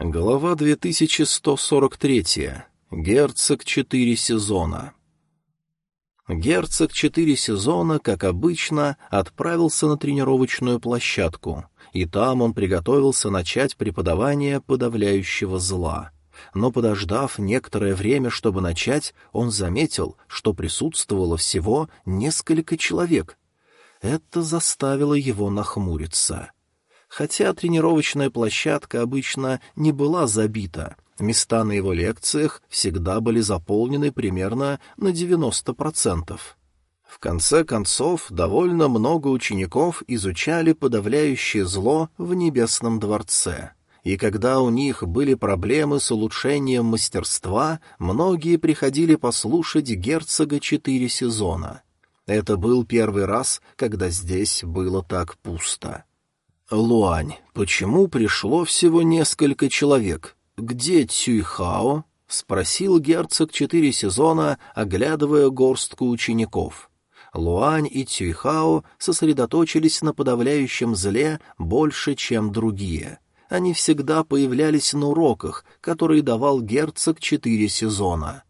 Глава 2143. Герцог четыре сезона. Герцог четыре сезона, как обычно, отправился на тренировочную площадку, и там он приготовился начать преподавание подавляющего зла. Но, подождав некоторое время, чтобы начать, он заметил, что присутствовало всего несколько человек. Это заставило его нахмуриться. — Хотя тренировочная площадка обычно не была забита, места на его лекциях всегда были заполнены примерно на 90%. В конце концов, довольно много учеников изучали подавляющее зло в Небесном дворце. И когда у них были проблемы с улучшением мастерства, многие приходили послушать герцога четыре сезона. Это был первый раз, когда здесь было так пусто. «Луань, почему пришло всего несколько человек? Где Цюйхао?» — спросил герцог четыре сезона, оглядывая горстку учеников. Луань и Цюйхао сосредоточились на подавляющем зле больше, чем другие. Они всегда появлялись на уроках, которые давал герцог четыре сезона.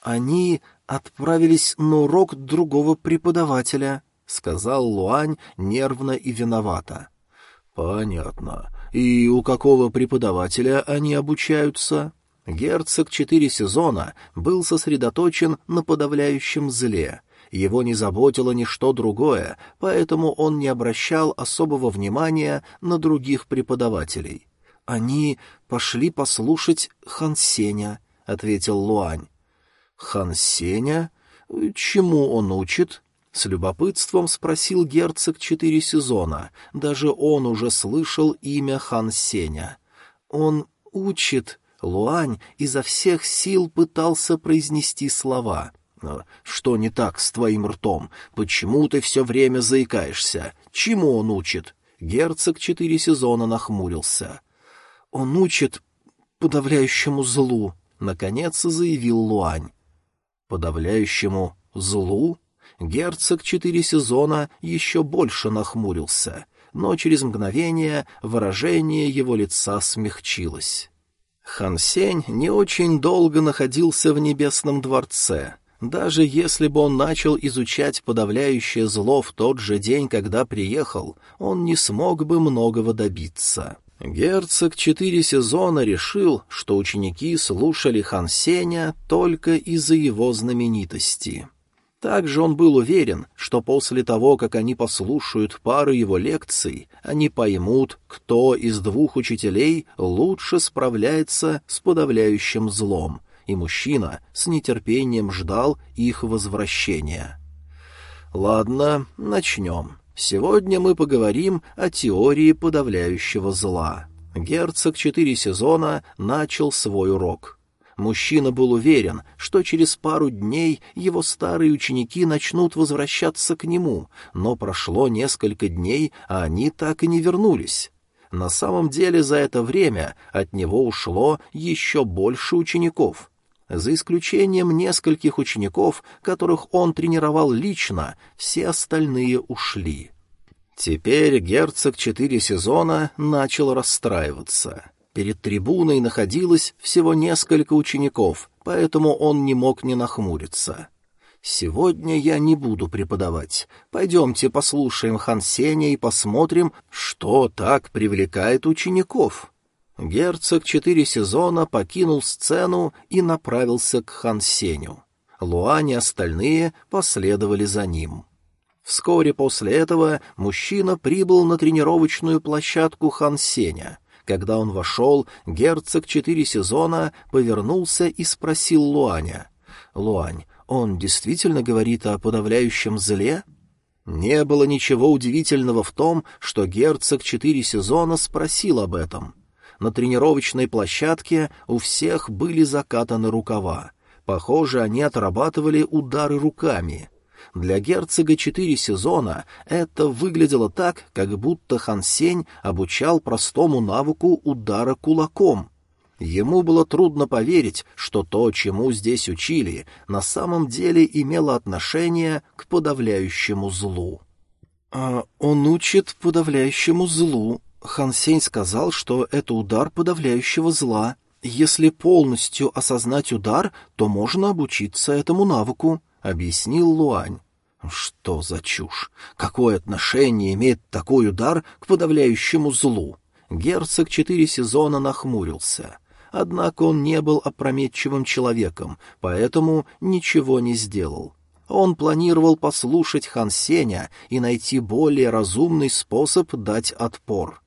Они отправились на урок другого преподавателя, — сказал Луань нервно и виновато. «Понятно. И у какого преподавателя они обучаются?» Герцог четыре сезона был сосредоточен на подавляющем зле. Его не заботило ничто другое, поэтому он не обращал особого внимания на других преподавателей. «Они пошли послушать Хансеня», — ответил Луань. «Хансеня? Чему он учит?» С любопытством спросил герцог четыре сезона. Даже он уже слышал имя Хан Сеня. Он учит. Луань изо всех сил пытался произнести слова. «Что не так с твоим ртом? Почему ты все время заикаешься? Чему он учит?» Герцог четыре сезона нахмурился. «Он учит подавляющему злу», — наконец заявил Луань. «Подавляющему злу?» Герцог четыре сезона еще больше нахмурился, но через мгновение выражение его лица смягчилось. Хан Сень не очень долго находился в Небесном дворце. Даже если бы он начал изучать подавляющее зло в тот же день, когда приехал, он не смог бы многого добиться. Герцог четыре сезона решил, что ученики слушали Хан Сеня только из-за его знаменитости. Также он был уверен, что после того, как они послушают пару его лекций, они поймут, кто из двух учителей лучше справляется с подавляющим злом, и мужчина с нетерпением ждал их возвращения. «Ладно, начнем. Сегодня мы поговорим о теории подавляющего зла». Герцог четыре сезона начал свой урок — Мужчина был уверен, что через пару дней его старые ученики начнут возвращаться к нему, но прошло несколько дней, а они так и не вернулись. На самом деле за это время от него ушло еще больше учеников. За исключением нескольких учеников, которых он тренировал лично, все остальные ушли. Теперь герцог четыре сезона начал расстраиваться. Перед трибуной находилось всего несколько учеников, поэтому он не мог не нахмуриться. «Сегодня я не буду преподавать. Пойдемте послушаем Хан Сеня и посмотрим, что так привлекает учеников». Герцог четыре сезона покинул сцену и направился к Хан Сеню. Луань и остальные последовали за ним. Вскоре после этого мужчина прибыл на тренировочную площадку Хан Сеня — когда он вошел, герцог четыре сезона повернулся и спросил Луаня. «Луань, он действительно говорит о подавляющем зле?» Не было ничего удивительного в том, что герцог четыре сезона спросил об этом. На тренировочной площадке у всех были закатаны рукава. Похоже, они отрабатывали удары руками. Для герцога четыре сезона это выглядело так, как будто Хан Сень обучал простому навыку удара кулаком. Ему было трудно поверить, что то, чему здесь учили, на самом деле имело отношение к подавляющему злу. «А он учит подавляющему злу», Хан Сень сказал, что это удар подавляющего зла. Если полностью осознать удар, то можно обучиться этому навыку, — объяснил Луань. Что за чушь? Какое отношение имеет такой удар к подавляющему злу? Герцог четыре сезона нахмурился. Однако он не был опрометчивым человеком, поэтому ничего не сделал. Он планировал послушать Хан Сеня и найти более разумный способ дать отпор.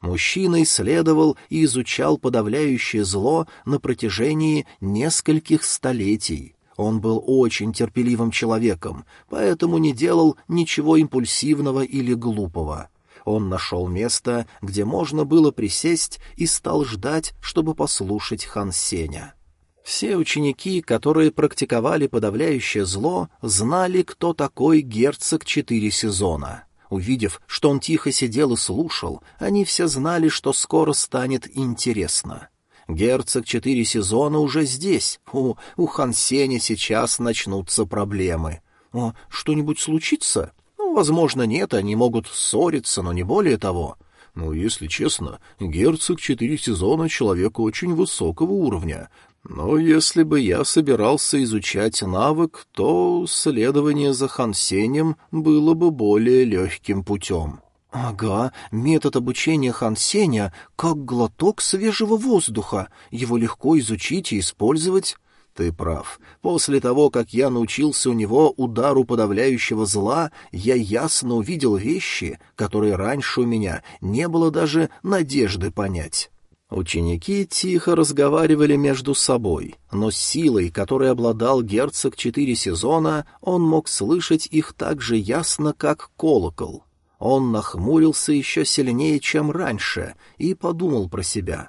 Мужчина исследовал и изучал подавляющее зло на протяжении нескольких столетий. Он был очень терпеливым человеком, поэтому не делал ничего импульсивного или глупого. Он нашел место, где можно было присесть, и стал ждать, чтобы послушать Хан Сеня. Все ученики, которые практиковали подавляющее зло, знали, кто такой герцог четыре сезона. Увидев, что он тихо сидел и слушал, они все знали, что скоро станет интересно. Герцог четыре сезона уже здесь. У Хан Сеня сейчас начнутся проблемы. О, что-нибудь случится? Ну, возможно, нет, они могут ссориться, но не более того. Ну, если честно, герцог четыре сезона — человек очень высокого уровня. Но если бы я собирался изучать навык, то следование за Хансенем было бы более легким путем. «Ага, метод обучения Хан Сеня как глоток свежего воздуха. Его легко изучить и использовать». «Ты прав. После того, как я научился у него удару подавляющего зла, я ясно увидел вещи, которые раньше у меня не было даже надежды понять». Ученики тихо разговаривали между собой, но силой, которой обладал герцог четыре сезона, он мог слышать их так же ясно, как колокол. Он нахмурился еще сильнее, чем раньше, и подумал про себя.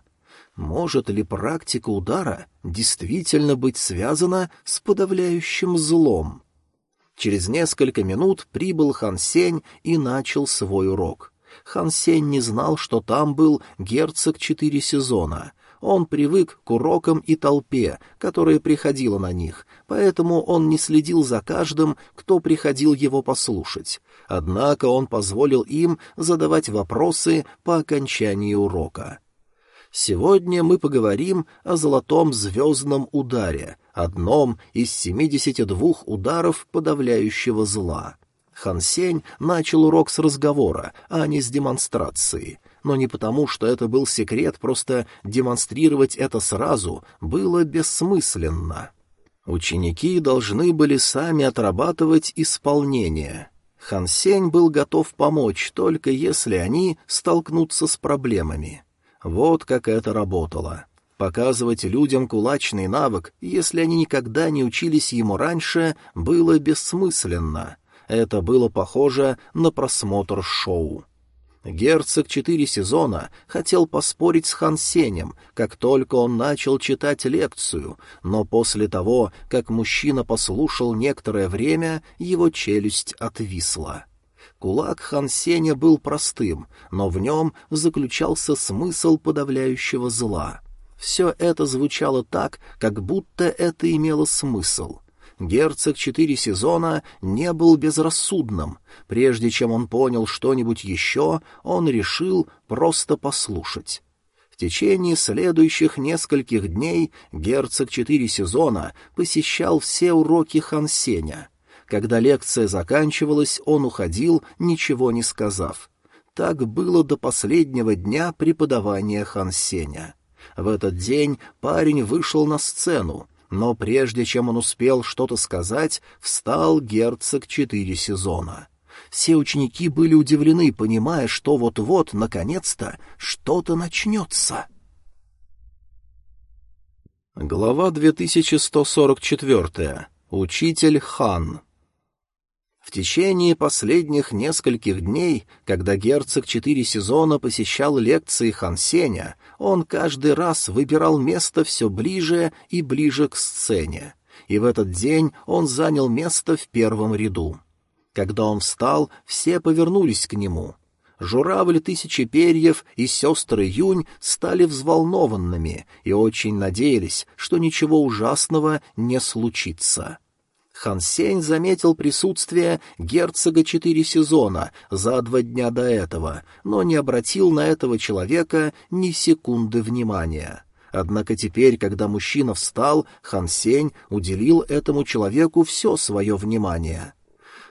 Может ли практика удара действительно быть связана с подавляющим злом? Через несколько минут прибыл Хан Сень и начал свой урок. Хан Сень не знал, что там был герцог четыре сезона, он привык к урокам и толпе, которая приходила на них, поэтому он не следил за каждым, кто приходил его послушать. Однако он позволил им задавать вопросы по окончании урока. Сегодня мы поговорим о золотом звездном ударе, одном из 72 ударов подавляющего зла. Хансень начал урок с разговора, а не с демонстрации — но не потому, что это был секрет, просто демонстрировать это сразу было бессмысленно. Ученики должны были сами отрабатывать исполнение. Хан Сень был готов помочь, только если они столкнутся с проблемами. Вот как это работало. Показывать людям кулачный навык, если они никогда не учились ему раньше, было бессмысленно. Это было похоже на просмотр шоу. Герцог четыре сезона хотел поспорить с Хан Сенем, как только он начал читать лекцию, но после того, как мужчина послушал некоторое время, его челюсть отвисла. Кулак Хан Сеня был простым, но в нем заключался смысл подавляющего зла. Все это звучало так, как будто это имело смысл — Герцог четыре сезона не был безрассудным. Прежде чем он понял что-нибудь еще, он решил просто послушать. В течение следующих нескольких дней герцог четыре сезона посещал все уроки Хансеня. Когда лекция заканчивалась, он уходил, ничего не сказав. Так было до последнего дня преподавания Хансеня. В этот день парень вышел на сцену, но прежде чем он успел что-то сказать, встал герцог четыре сезона. Все ученики были удивлены, понимая, что вот-вот, наконец-то, что-то начнется. Глава 2144. Учитель Хан. В течение последних нескольких дней, когда герцог четыре сезона посещал лекции Хан Сеня, он каждый раз выбирал место все ближе и ближе к сцене. И в этот день он занял место в первом ряду. Когда он встал, все повернулись к нему. Журавль тысячи перьев и сестры Юнь стали взволнованными и очень надеялись, что ничего ужасного не случится. Хан Сень заметил присутствие герцога четыре сезона за два дня до этого, но не обратил на этого человека ни секунды внимания. Однако теперь, когда мужчина встал, Хан Сень уделил этому человеку все свое внимание.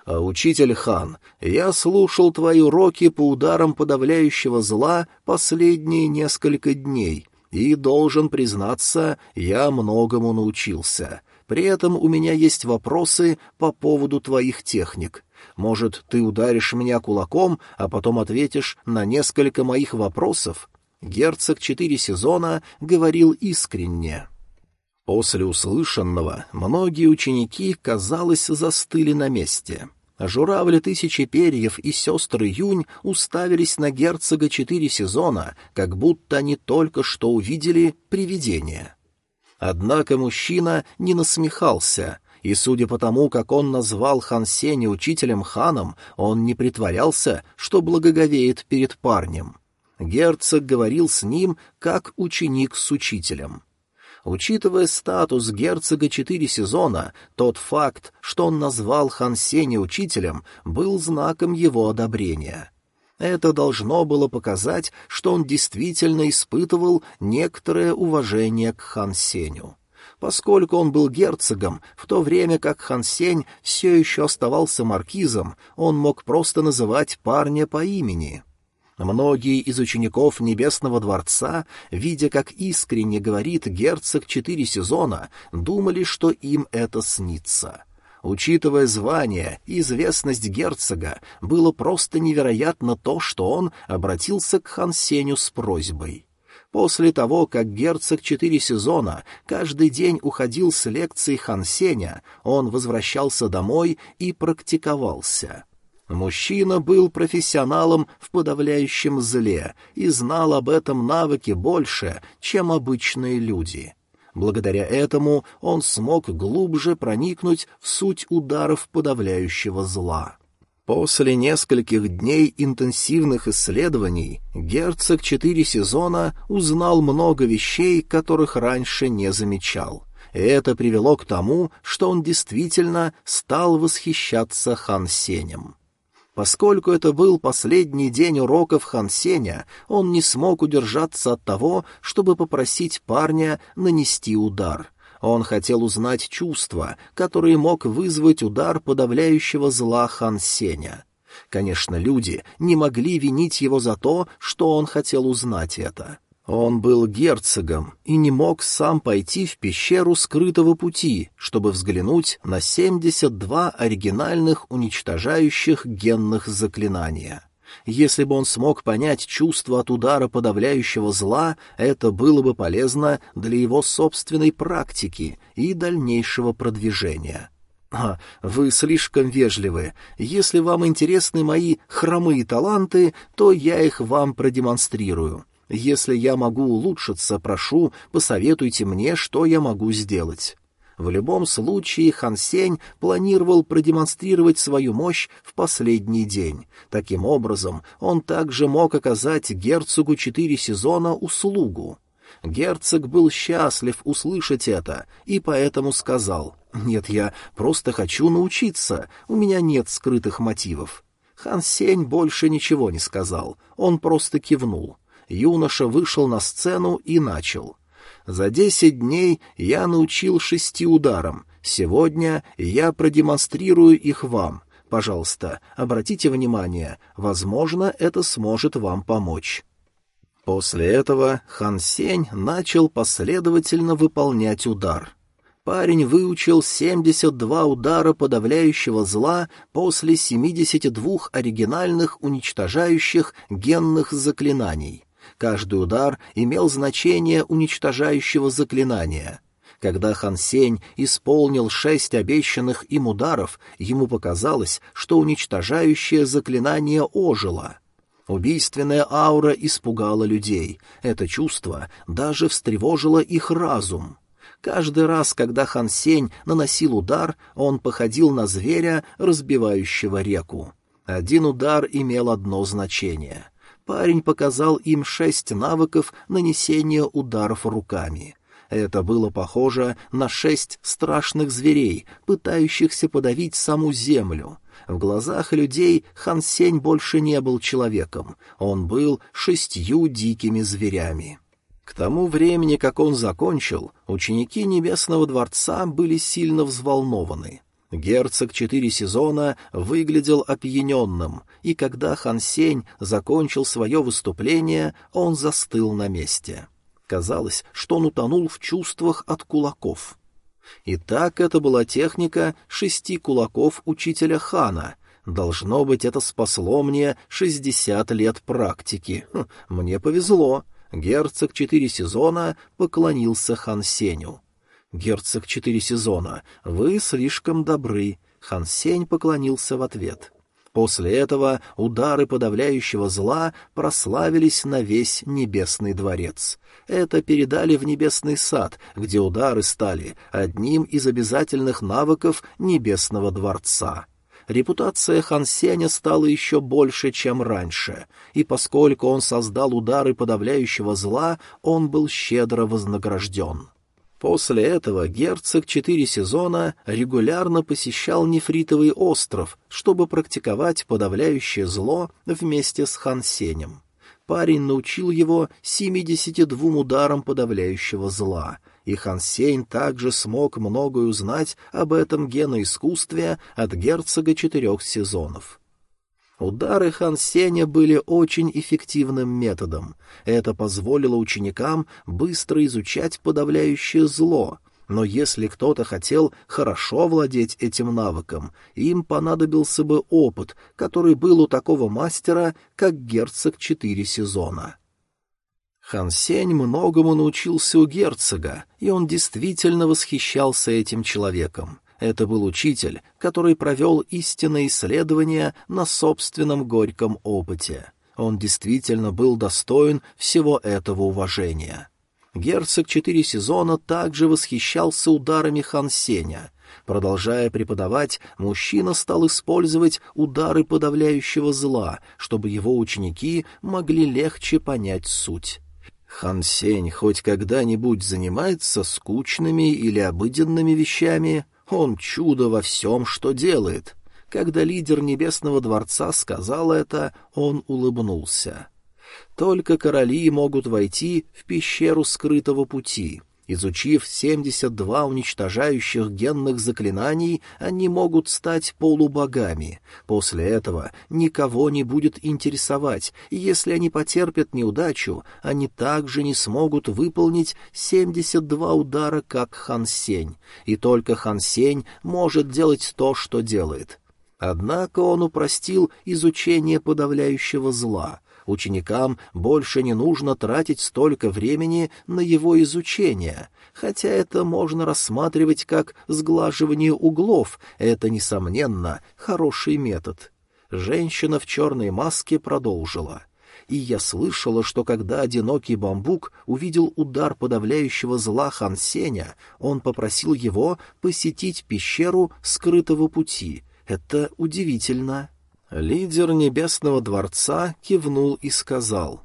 «А, «Учитель Хан, я слушал твои уроки по ударам подавляющего зла последние несколько дней, и, должен признаться, я многому научился. При этом у меня есть вопросы по поводу твоих техник. Может, ты ударишь меня кулаком, а потом ответишь на несколько моих вопросов?» Герцог четыре сезона говорил искренне. После услышанного многие ученики, казалось, застыли на месте. Журавли Тысячи Перьев и сестры Юнь уставились на герцога четыре сезона, как будто они только что увидели привидение. Однако мужчина не насмехался, и, судя по тому, как он назвал Хан Сеня учителем ханом, он не притворялся, что благоговеет перед парнем. Герцог говорил с ним, как ученик с учителем. Учитывая статус герцога четыре сезона, тот факт, что он назвал Хан Сеня учителем, был знаком его одобрения. Это должно было показать, что он действительно испытывал некоторое уважение к Хан Сеню. Поскольку он был герцогом, в то время как Хан Сень все еще оставался маркизом, он мог просто называть парня по имени. Многие из учеников Небесного дворца, видя, как искренне говорит герцог четыре сезона, думали, что им это снится. Учитывая звание и известность герцога, было просто невероятно то, что он обратился к Хан Сеню с просьбой. После того, как герцог четыре сезона каждый день уходил с лекций Хан Сеня, он возвращался домой и практиковался. Мужчина был профессионалом в подавляющем зле и знал об этом навыке больше, чем обычные люди. Благодаря этому он смог глубже проникнуть в суть ударов подавляющего зла. После нескольких дней интенсивных исследований герцог четыре сезона узнал много вещей, которых раньше не замечал. Это привело к тому, что он действительно стал восхищаться Хан Сенем. Поскольку это был последний день уроков Хан Сеня, он не смог удержаться от того, чтобы попросить парня нанести удар. Он хотел узнать чувства, которые мог вызвать удар подавляющего зла Хан Сеня. Конечно, люди не могли винить его за то, что он хотел узнать это. Он был герцогом и не мог сам пойти в пещеру скрытого пути, чтобы взглянуть на 72 оригинальных уничтожающих генных заклинания. Если бы он смог понять чувство от удара подавляющего зла, это было бы полезно для его собственной практики и дальнейшего продвижения. «А, вы слишком вежливы. Если вам интересны мои хромые таланты, то я их вам продемонстрирую. Если я могу улучшиться, прошу, посоветуйте мне, что я могу сделать. В любом случае Хан Сень планировал продемонстрировать свою мощь в последний день. Таким образом, он также мог оказать герцогу четыре сезона услугу. Герцог был счастлив услышать это и поэтому сказал, «Нет, я просто хочу научиться, у меня нет скрытых мотивов». Хан Сень больше ничего не сказал, он просто кивнул юноша вышел на сцену и начал. «За десять дней я научил шести ударам. Сегодня я продемонстрирую их вам. Пожалуйста, обратите внимание, возможно, это сможет вам помочь». После этого Хан Сень начал последовательно выполнять удар. Парень выучил 72 удара подавляющего зла после 72 оригинальных уничтожающих генных заклинаний. Каждый удар имел значение уничтожающего заклинания. Когда Хан Сень исполнил шесть обещанных им ударов, ему показалось, что уничтожающее заклинание ожило. Убийственная аура испугала людей. Это чувство даже встревожило их разум. Каждый раз, когда Хан Сень наносил удар, он походил на зверя, разбивающего реку. Один удар имел одно значение — парень показал им шесть навыков нанесения ударов руками. Это было похоже на шесть страшных зверей, пытающихся подавить саму землю. В глазах людей Хан Сень больше не был человеком, он был шестью дикими зверями. К тому времени, как он закончил, ученики Небесного Дворца были сильно взволнованы. Герцог четыре сезона выглядел опьяненным, и когда Хан Сень закончил свое выступление, он застыл на месте. Казалось, что он утонул в чувствах от кулаков. И так это была техника шести кулаков учителя Хана. Должно быть, это спасло мне шестьдесят лет практики. Хм, мне повезло. Герцог четыре сезона поклонился Хан Сеню. «Герцог четыре сезона, вы слишком добры», — Хан Сень поклонился в ответ. После этого удары подавляющего зла прославились на весь Небесный дворец. Это передали в Небесный сад, где удары стали одним из обязательных навыков Небесного дворца репутация Хан Сеня стала еще больше, чем раньше, и поскольку он создал удары подавляющего зла, он был щедро вознагражден. После этого герцог четыре сезона регулярно посещал Нефритовый остров, чтобы практиковать подавляющее зло вместе с Хан Сенем. Парень научил его 72 ударам подавляющего зла, и Хан Сень также смог многое узнать об этом геноискусстве от герцога четырех сезонов. Удары Хан Сеня были очень эффективным методом. Это позволило ученикам быстро изучать подавляющее зло, но если кто-то хотел хорошо владеть этим навыком, им понадобился бы опыт, который был у такого мастера, как герцог четыре сезона. Хан Сень многому научился у герцога, и он действительно восхищался этим человеком. Это был учитель, который провел истинное исследование на собственном горьком опыте. Он действительно был достоин всего этого уважения. Герцог четыре сезона также восхищался ударами Хан Сеня. Продолжая преподавать, мужчина стал использовать удары подавляющего зла, чтобы его ученики могли легче понять суть. Хан Сень хоть когда-нибудь занимается скучными или обыденными вещами, он чудо во всем, что делает. Когда лидер Небесного Дворца сказал это, он улыбнулся. Только короли могут войти в пещеру скрытого пути — Изучив 72 уничтожающих генных заклинаний, они могут стать полубогами. После этого никого не будет интересовать, и если они потерпят неудачу, они также не смогут выполнить 72 удара, как Хан Сень. И только Хан Сень может делать то, что делает. Однако он упростил изучение подавляющего зла — Ученикам больше не нужно тратить столько времени на его изучение, хотя это можно рассматривать как сглаживание углов, это, несомненно, хороший метод. Женщина в черной маске продолжила. И я слышала, что когда одинокий бамбук увидел удар подавляющего зла Хансеня, он попросил его посетить пещеру скрытого пути. Это удивительно. Лидер Небесного Дворца кивнул и сказал,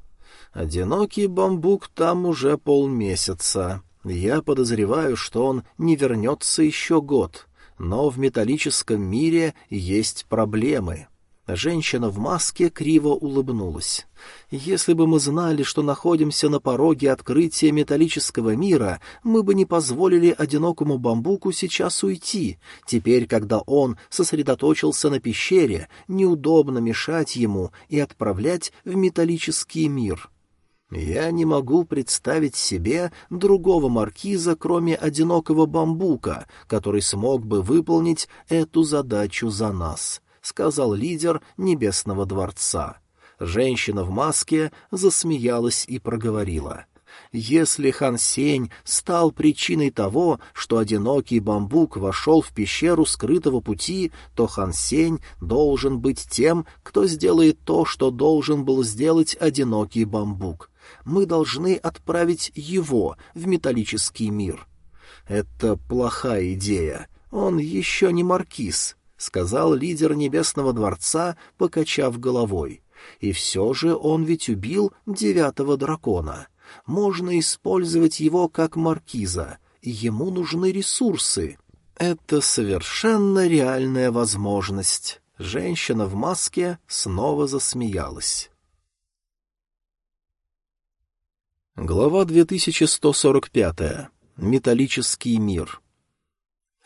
«Одинокий бамбук там уже полмесяца. Я подозреваю, что он не вернется еще год, но в металлическом мире есть проблемы». Женщина в маске криво улыбнулась. «Если бы мы знали, что находимся на пороге открытия металлического мира, мы бы не позволили одинокому бамбуку сейчас уйти. Теперь, когда он сосредоточился на пещере, неудобно мешать ему и отправлять в металлический мир». Я не могу представить себе другого маркиза, кроме одинокого бамбука, который смог бы выполнить эту задачу за нас сказал лидер Небесного дворца. Женщина в маске засмеялась и проговорила. Если Хан Сень стал причиной того, что одинокий бамбук вошел в пещеру скрытого пути, то Хан Сень должен быть тем, кто сделает то, что должен был сделать одинокий бамбук. Мы должны отправить его в металлический мир. Это плохая идея. Он еще не маркиз. — сказал лидер Небесного Дворца, покачав головой. «И все же он ведь убил девятого дракона. Можно использовать его как маркиза, ему нужны ресурсы. Это совершенно реальная возможность. Женщина в маске снова засмеялась. Глава 2145. Металлический мир.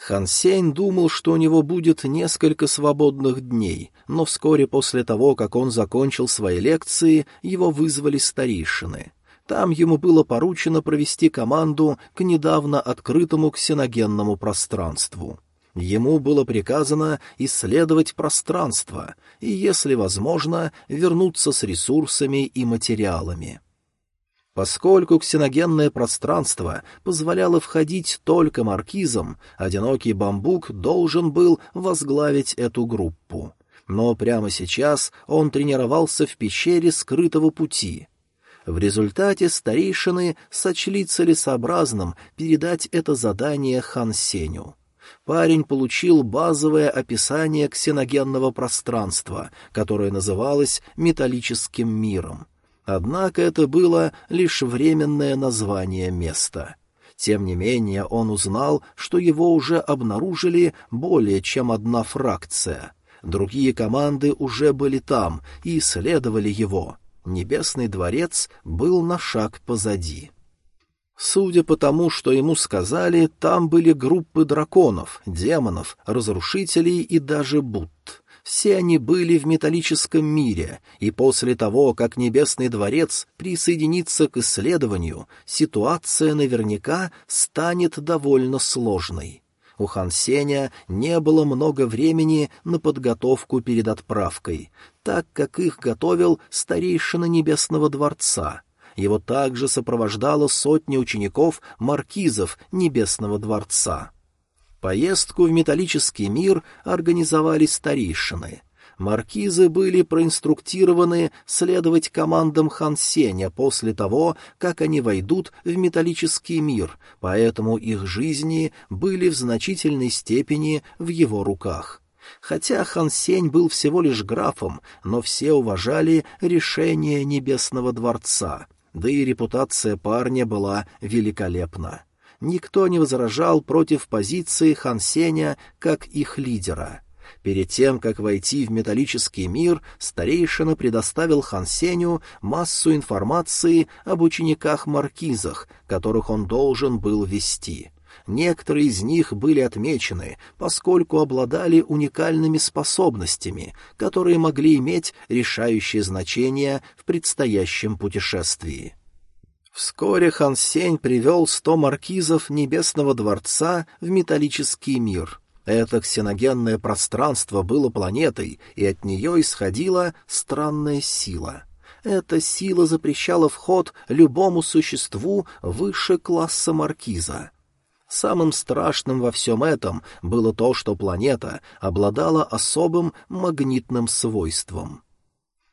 Хан Сень думал, что у него будет несколько свободных дней, но вскоре после того, как он закончил свои лекции, его вызвали старейшины. Там ему было поручено провести команду к недавно открытому ксеногенному пространству. Ему было приказано исследовать пространство и, если возможно, вернуться с ресурсами и материалами. Поскольку ксеногенное пространство позволяло входить только маркизам, одинокий бамбук должен был возглавить эту группу. Но прямо сейчас он тренировался в пещере скрытого пути. В результате старейшины сочли целесообразным передать это задание Хан Сеню. Парень получил базовое описание ксеногенного пространства, которое называлось «металлическим миром». Однако это было лишь временное название места. Тем не менее он узнал, что его уже обнаружили более чем одна фракция. Другие команды уже были там и исследовали его. Небесный дворец был на шаг позади. Судя по тому, что ему сказали, там были группы драконов, демонов, разрушителей и даже будт. Все они были в металлическом мире, и после того, как Небесный дворец присоединится к исследованию, ситуация наверняка станет довольно сложной. У Хан Сеня не было много времени на подготовку перед отправкой, так как их готовил старейшина Небесного дворца. Его также сопровождала сотня учеников-маркизов Небесного дворца. Поездку в металлический мир организовали старейшины. Маркизы были проинструктированы следовать командам Хан Сеня после того, как они войдут в металлический мир, поэтому их жизни были в значительной степени в его руках. Хотя Хан Сень был всего лишь графом, но все уважали решение Небесного Дворца, да и репутация парня была великолепна никто не возражал против позиции Хан Сеня как их лидера. Перед тем, как войти в металлический мир, старейшина предоставил Хан Сеню массу информации об учениках-маркизах, которых он должен был вести. Некоторые из них были отмечены, поскольку обладали уникальными способностями, которые могли иметь решающее значение в предстоящем путешествии. Вскоре Хан Сень привел сто маркизов Небесного дворца в металлический мир. Это ксеногенное пространство было планетой, и от нее исходила странная сила. Эта сила запрещала вход любому существу выше класса маркиза. Самым страшным во всем этом было то, что планета обладала особым магнитным свойством.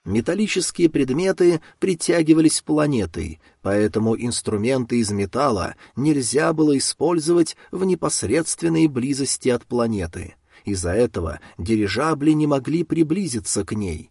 Металлические предметы притягивались планетой, поэтому инструменты из металла нельзя было использовать в непосредственной близости от планеты. Из-за этого дирижабли не могли приблизиться к ней.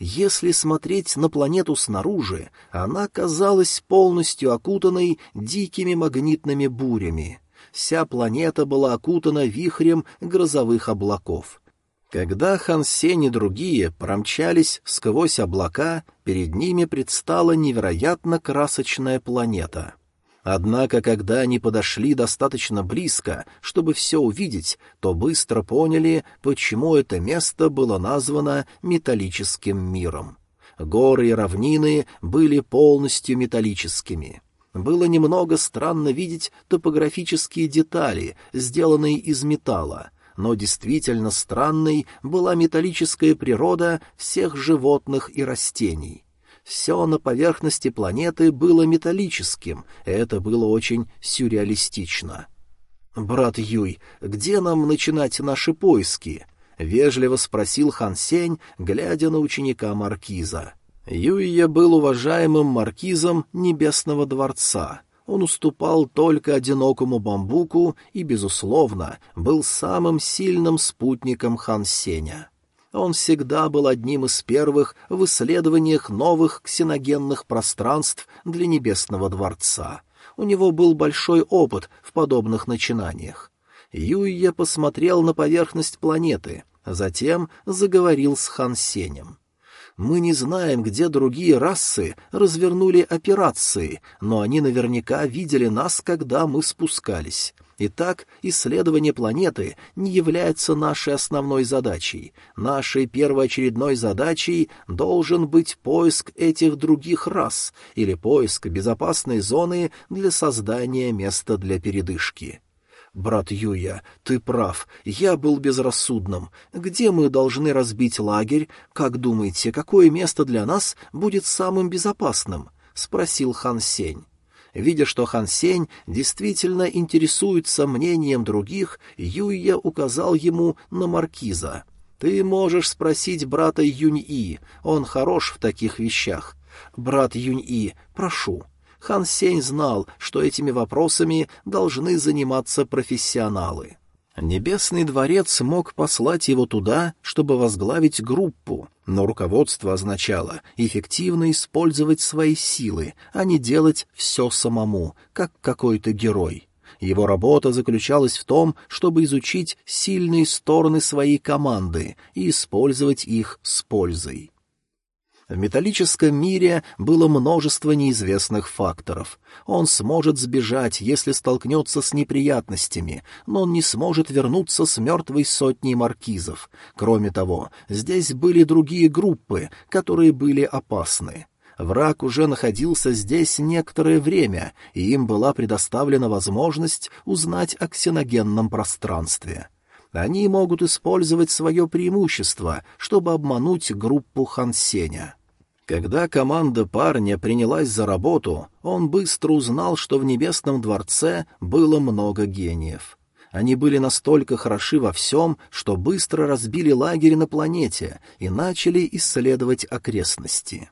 Если смотреть на планету снаружи, она казалась полностью окутанной дикими магнитными бурями. Вся планета была окутана вихрем грозовых облаков — когда Хан Сень и другие промчались сквозь облака, перед ними предстала невероятно красочная планета. Однако, когда они подошли достаточно близко, чтобы все увидеть, то быстро поняли, почему это место было названо металлическим миром. Горы и равнины были полностью металлическими. Было немного странно видеть топографические детали, сделанные из металла — но действительно странной была металлическая природа всех животных и растений. Все на поверхности планеты было металлическим, и это было очень сюрреалистично. «Брат Юй, где нам начинать наши поиски?» — вежливо спросил Хан Сень, глядя на ученика Маркиза. Юйя был уважаемым маркизом Небесного дворца — он уступал только одинокому бамбуку и, безусловно, был самым сильным спутником Хан Сеня. Он всегда был одним из первых в исследованиях новых ксеногенных пространств для Небесного Дворца. У него был большой опыт в подобных начинаниях. Юйя посмотрел на поверхность планеты, затем заговорил с Хан Сенем. Мы не знаем, где другие расы развернули операции, но они наверняка видели нас, когда мы спускались. Итак, исследование планеты не является нашей основной задачей. Нашей первоочередной задачей должен быть поиск этих других рас или поиск безопасной зоны для создания места для передышки. «Брат Юя, ты прав, я был безрассудным. Где мы должны разбить лагерь? Как думаете, какое место для нас будет самым безопасным?» — спросил Хан Сень. Видя, что Хан Сень действительно интересуется мнением других, Юя указал ему на маркиза. «Ты можешь спросить брата Юнь-И, он хорош в таких вещах. Брат Юнь-И, прошу». Хан Сень знал, что этими вопросами должны заниматься профессионалы. Небесный дворец мог послать его туда, чтобы возглавить группу, но руководство означало эффективно использовать свои силы, а не делать все самому, как какой-то герой. Его работа заключалась в том, чтобы изучить сильные стороны своей команды и использовать их с пользой. В металлическом мире было множество неизвестных факторов. Он сможет сбежать, если столкнется с неприятностями, но он не сможет вернуться с мертвой сотней маркизов. Кроме того, здесь были другие группы, которые были опасны. Враг уже находился здесь некоторое время, и им была предоставлена возможность узнать о ксеногенном пространстве. Они могут использовать свое преимущество, чтобы обмануть группу Хансеня. Когда команда парня принялась за работу, он быстро узнал, что в Небесном дворце было много гениев. Они были настолько хороши во всем, что быстро разбили лагерь на планете и начали исследовать окрестности.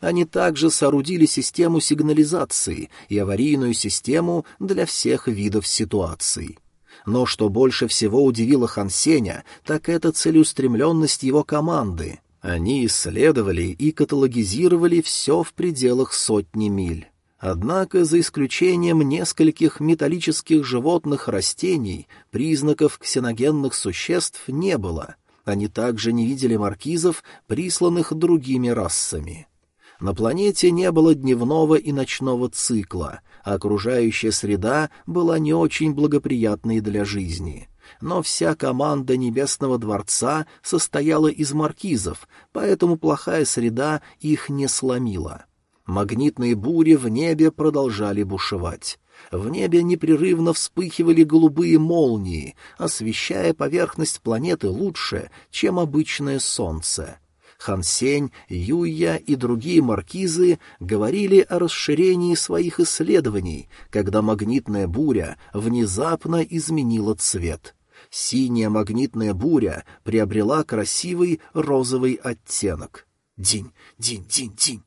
Они также соорудили систему сигнализации и аварийную систему для всех видов ситуаций. Но что больше всего удивило Хансеня, так это целеустремленность его команды — они исследовали и каталогизировали все в пределах сотни миль. Однако, за исключением нескольких металлических животных растений, признаков ксеногенных существ не было. Они также не видели маркизов, присланных другими расами. На планете не было дневного и ночного цикла, а окружающая среда была не очень благоприятной для жизни но вся команда Небесного Дворца состояла из маркизов, поэтому плохая среда их не сломила. Магнитные бури в небе продолжали бушевать. В небе непрерывно вспыхивали голубые молнии, освещая поверхность планеты лучше, чем обычное солнце. Хансень, Юя и другие маркизы говорили о расширении своих исследований, когда магнитная буря внезапно изменила цвет синяя магнитная буря приобрела красивый розовый оттенок. День, день, день, день.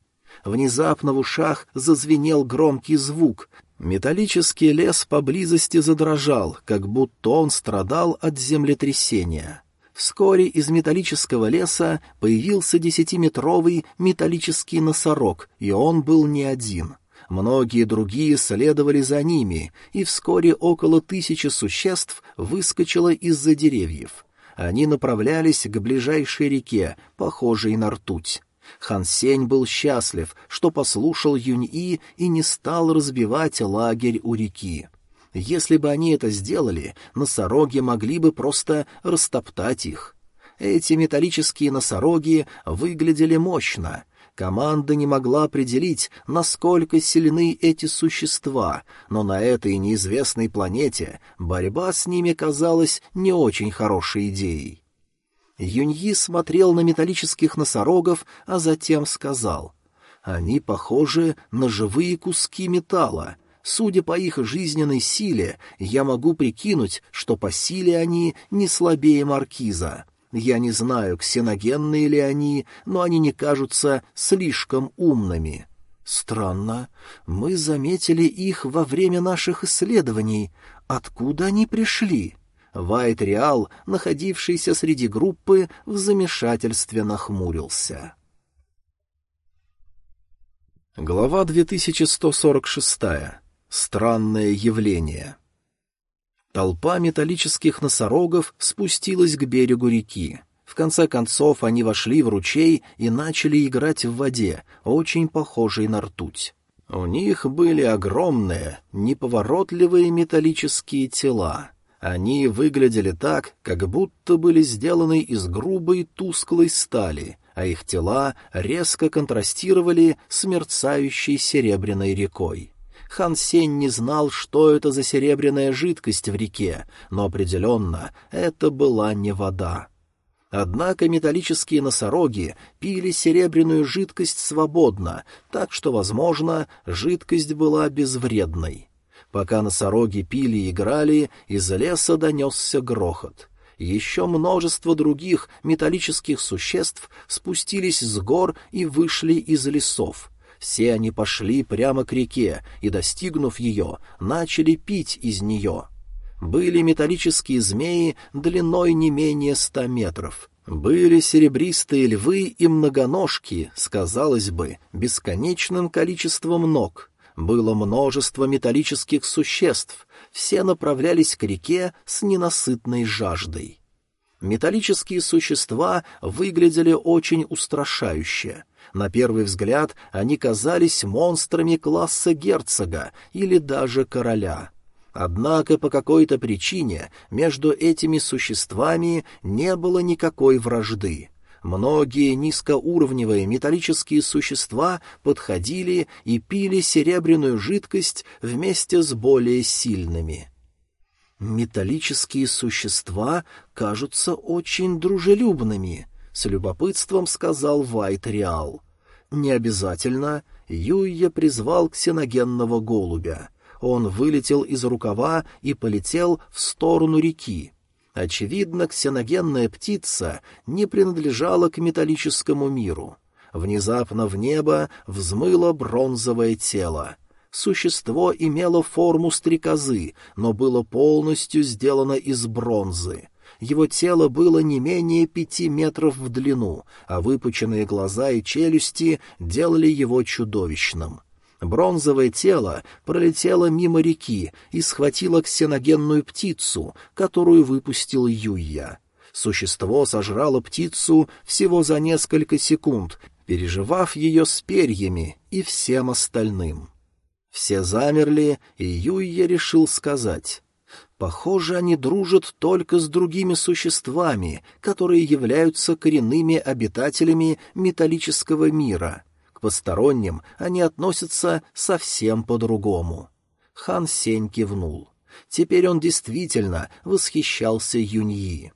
Внезапно в ушах зазвенел громкий звук. Металлический лес поблизости задрожал, как будто он страдал от землетрясения. Вскоре из металлического леса появился десятиметровый металлический носорог, и он был не один — Многие другие следовали за ними, и вскоре около тысячи существ выскочило из-за деревьев. Они направлялись к ближайшей реке, похожей на ртуть. Хан Сень был счастлив, что послушал Юнь-И и не стал разбивать лагерь у реки. Если бы они это сделали, носороги могли бы просто растоптать их. Эти металлические носороги выглядели мощно — Команда не могла определить, насколько сильны эти существа, но на этой неизвестной планете борьба с ними казалась не очень хорошей идеей. Юньи смотрел на металлических носорогов, а затем сказал, «Они похожи на живые куски металла. Судя по их жизненной силе, я могу прикинуть, что по силе они не слабее маркиза». Я не знаю, ксеногенные ли они, но они не кажутся слишком умными. Странно. Мы заметили их во время наших исследований. Откуда они пришли? Вайт Реал, находившийся среди группы, в замешательстве нахмурился. Глава 2146. Странное явление. Толпа металлических носорогов спустилась к берегу реки. В конце концов они вошли в ручей и начали играть в воде, очень похожей на ртуть. У них были огромные, неповоротливые металлические тела. Они выглядели так, как будто были сделаны из грубой тусклой стали, а их тела резко контрастировали с мерцающей серебряной рекой. Хан Сень не знал, что это за серебряная жидкость в реке, но определенно это была не вода. Однако металлические носороги пили серебряную жидкость свободно, так что, возможно, жидкость была безвредной. Пока носороги пили и играли, из леса донесся грохот — еще множество других металлических существ спустились с гор и вышли из лесов. Все они пошли прямо к реке и, достигнув ее, начали пить из нее. Были металлические змеи длиной не менее ста метров. Были серебристые львы и многоножки, сказалось бы, бесконечным количеством ног. Было множество металлических существ, все направлялись к реке с ненасытной жаждой. Металлические существа выглядели очень устрашающе. На первый взгляд они казались монстрами класса герцога или даже короля. Однако по какой-то причине между этими существами не было никакой вражды. Многие низкоуровневые металлические существа подходили и пили серебряную жидкость вместе с более сильными. «Металлические существа кажутся очень дружелюбными», — с любопытством сказал Вайт Реал. «Не обязательно». Юйя призвал ксеногенного голубя. Он вылетел из рукава и полетел в сторону реки. Очевидно, ксеногенная птица не принадлежала к металлическому миру. Внезапно в небо взмыло бронзовое тело. Существо имело форму стрекозы, но было полностью сделано из бронзы. Его тело было не менее пяти метров в длину, а выпученные глаза и челюсти делали его чудовищным. Бронзовое тело пролетело мимо реки и схватило ксеногенную птицу, которую выпустил Юйя. Существо сожрало птицу всего за несколько секунд, переживав ее с перьями и всем остальным. Все замерли, и Юйя решил сказать. Похоже, они дружат только с другими существами, которые являются коренными обитателями металлического мира — посторонним они относятся совсем по-другому. Хан Сень кивнул. Теперь он действительно восхищался Юньи.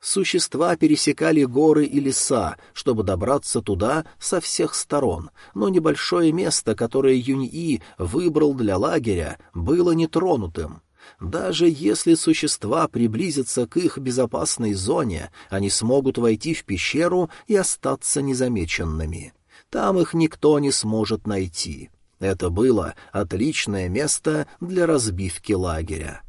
Существа пересекали горы и леса, чтобы добраться туда со всех сторон, но небольшое место, которое Юньи выбрал для лагеря, было нетронутым. Даже если существа приблизятся к их безопасной зоне, они смогут войти в пещеру и остаться незамеченными. Там их никто не сможет найти. Это было отличное место для разбивки лагеря.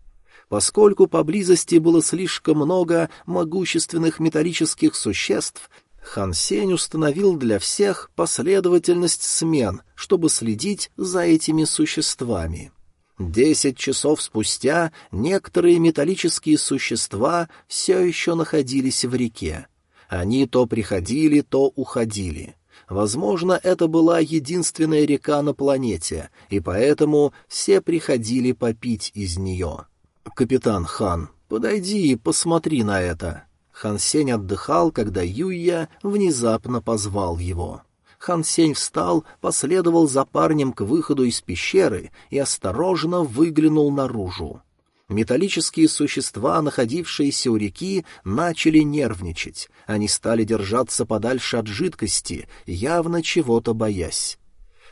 Поскольку поблизости было слишком много могущественных металлических существ, Хан Сень установил для всех последовательность смен, чтобы следить за этими существами. Десять часов спустя некоторые металлические существа все еще находились в реке. Они то приходили, то уходили. Возможно, это была единственная река на планете, и поэтому все приходили попить из нее. «Капитан Хан, подойди и посмотри на это». Хан Сень отдыхал, когда Юйя внезапно позвал его. Хан Сень встал, последовал за парнем к выходу из пещеры и осторожно выглянул наружу. Металлические существа, находившиеся у реки, начали нервничать. Они стали держаться подальше от жидкости, явно чего-то боясь.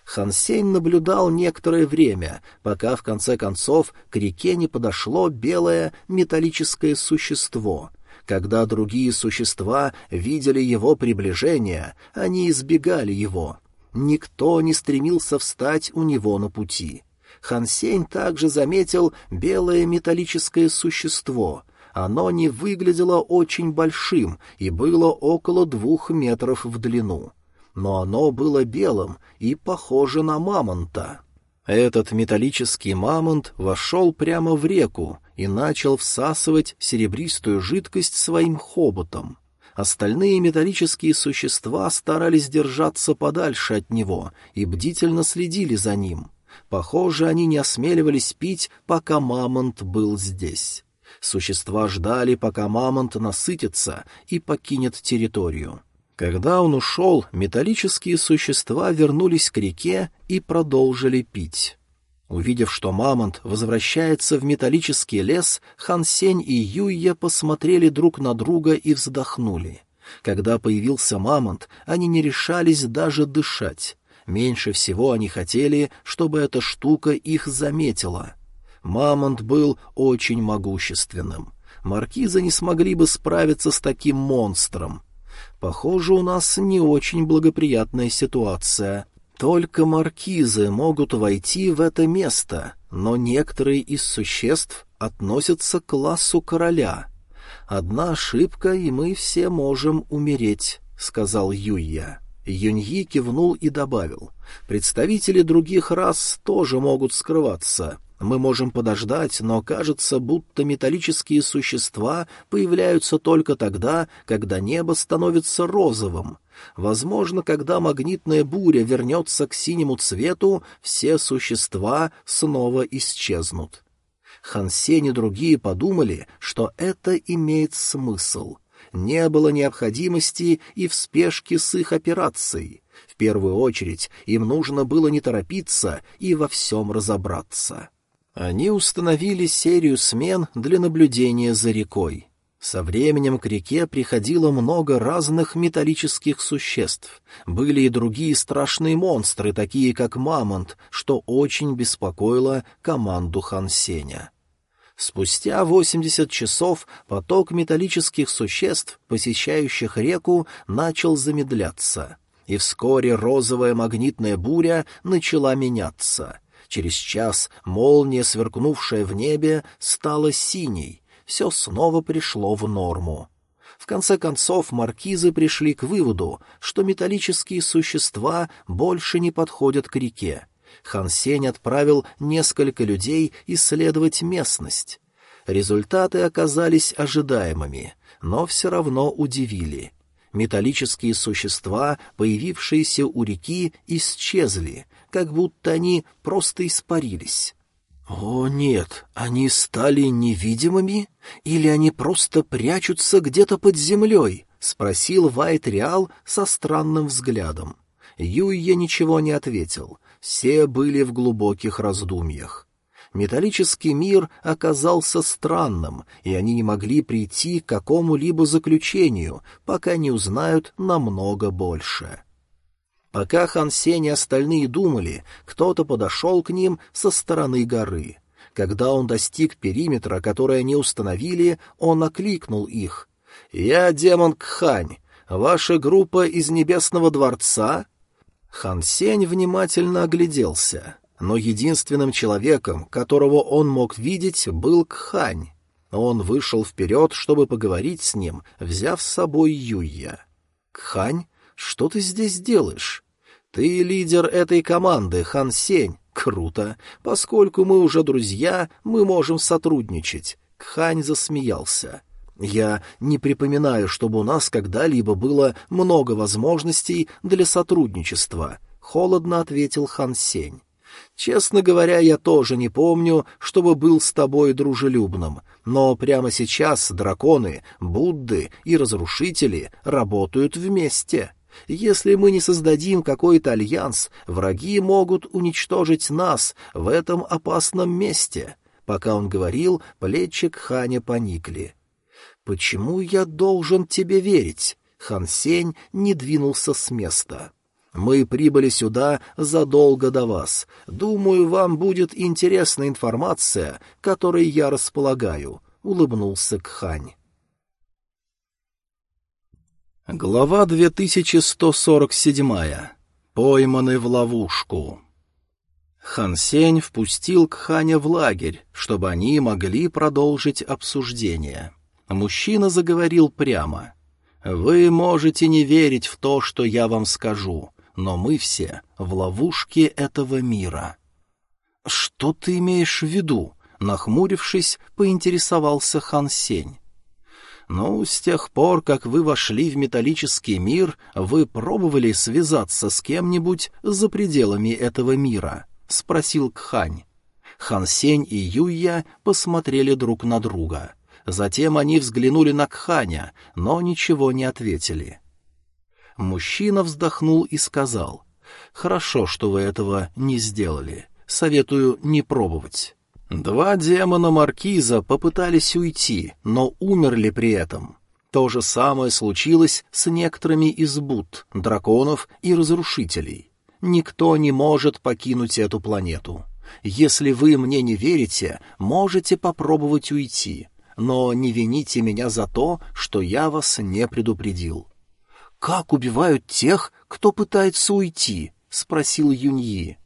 Хансень наблюдал некоторое время, пока в конце концов к реке не подошло белое металлическое существо. Когда другие существа видели его приближение, они избегали его. Никто не стремился встать у него на пути. Хан также заметил белое металлическое существо. Оно не выглядело очень большим и было около двух метров в длину. Но оно было белым и похоже на мамонта. Этот металлический мамонт вошел прямо в реку и начал всасывать серебристую жидкость своим хоботом. Остальные металлические существа старались держаться подальше от него и бдительно следили за ним. Похоже, они не осмеливались пить, пока мамонт был здесь. Существа ждали, пока мамонт насытится и покинет территорию. Когда он ушел, металлические существа вернулись к реке и продолжили пить. Увидев, что мамонт возвращается в металлический лес, Хан Сень и Юйя посмотрели друг на друга и вздохнули. Когда появился мамонт, они не решались даже дышать. Меньше всего они хотели, чтобы эта штука их заметила. Мамонт был очень могущественным. Маркизы не смогли бы справиться с таким монстром. Похоже, у нас не очень благоприятная ситуация. Только маркизы могут войти в это место, но некоторые из существ относятся к классу короля. Одна ошибка, и мы все можем умереть, — сказал Юйя. Юньи кивнул и добавил. Представители других рас тоже могут скрываться. Мы можем подождать, но кажется, будто металлические существа появляются только тогда, когда небо становится розовым. Возможно, когда магнитная буря вернется к синему цвету, все существа снова исчезнут. Хансен и другие подумали, что это имеет смысл. Не было необходимости и в спешке с их операцией. В первую очередь им нужно было не торопиться и во всем разобраться. Они установили серию смен для наблюдения за рекой. Со временем к реке приходило много разных металлических существ. Были и другие страшные монстры, такие как мамонт, что очень беспокоило команду Хансеня. Спустя восемьдесят часов поток металлических существ, посещающих реку, начал замедляться. И вскоре розовая магнитная буря начала меняться. Через час молния, сверкнувшая в небе, стала синей, все снова пришло в норму. В конце концов, маркизы пришли к выводу, что металлические существа больше не подходят к реке. Хан Сень отправил несколько людей исследовать местность. Результаты оказались ожидаемыми, но все равно удивили. Металлические существа, появившиеся у реки, исчезли, как будто они просто испарились. «О, нет, они стали невидимыми? Или они просто прячутся где-то под землей?» — спросил Вайт Реал со странным взглядом. Юйя ничего не ответил. Все были в глубоких раздумьях. Металлический мир оказался странным, и они не могли прийти к какому-либо заключению, пока не узнают намного больше. Пока Хан Сень и остальные думали, кто-то подошел к ним со стороны горы. Когда он достиг периметра, который они установили, он окликнул их. «Я демон Кхань. Ваша группа из Небесного дворца?» Хан Сень внимательно огляделся, но единственным человеком, которого он мог видеть, был Кхань. Он вышел вперед, чтобы поговорить с ним, взяв с собой Юйя. «Кхань, что ты здесь делаешь?» «Ты лидер этой команды, Хан Сень. Круто. Поскольку мы уже друзья, мы можем сотрудничать». Кхань засмеялся. «Я не припоминаю, чтобы у нас когда-либо было много возможностей для сотрудничества», — холодно ответил Хан Сень. «Честно говоря, я тоже не помню, чтобы был с тобой дружелюбным, но прямо сейчас драконы, Будды и разрушители работают вместе». Если мы не создадим какой-то альянс, враги могут уничтожить нас в этом опасном месте. Пока он говорил, плечи Ханя поникли. «Почему я должен тебе верить?» Хан Сень не двинулся с места. «Мы прибыли сюда задолго до вас. Думаю, вам будет интересная информация, которой я располагаю», — улыбнулся Кхань. Глава 2147. Пойманы в ловушку. Хан Сень впустил Кханя в лагерь, чтобы они могли продолжить обсуждение. Мужчина заговорил прямо. «Вы можете не верить в то, что я вам скажу, но мы все в ловушке этого мира». «Что ты имеешь в виду?» — нахмурившись, поинтересовался Хан Сень. «Ну, с тех пор, как вы вошли в металлический мир, вы пробовали связаться с кем-нибудь за пределами этого мира?» — спросил Кхань. Хан Сень и Юйя посмотрели друг на друга. Затем они взглянули на Кханя, но ничего не ответили. Мужчина вздохнул и сказал, «Хорошо, что вы этого не сделали. Советую не пробовать». Два демона Маркиза попытались уйти, но умерли при этом. То же самое случилось с некоторыми из Буд, драконов и разрушителей. Никто не может покинуть эту планету. Если вы мне не верите, можете попробовать уйти, но не вините меня за то, что я вас не предупредил. «Как убивают тех, кто пытается уйти?» — спросил Юньи.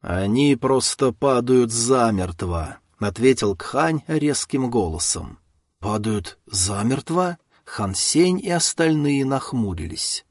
«Они просто падают замертво», — ответил Кхань резким голосом. «Падают замертво?» Хан Сень и остальные нахмурились.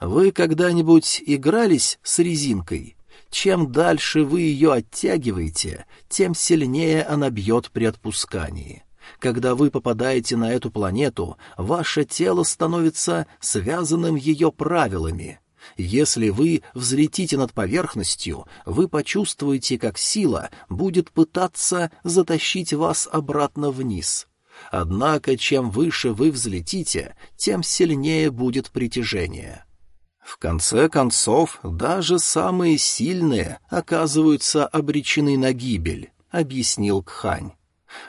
«Вы когда-нибудь игрались с резинкой? Чем дальше вы ее оттягиваете, тем сильнее она бьет при отпускании. Когда вы попадаете на эту планету, ваше тело становится связанным ее правилами. Если вы взлетите над поверхностью, вы почувствуете, как сила будет пытаться затащить вас обратно вниз. Однако, чем выше вы взлетите, тем сильнее будет притяжение. В конце концов, даже самые сильные оказываются обречены на гибель, объяснил Кхань.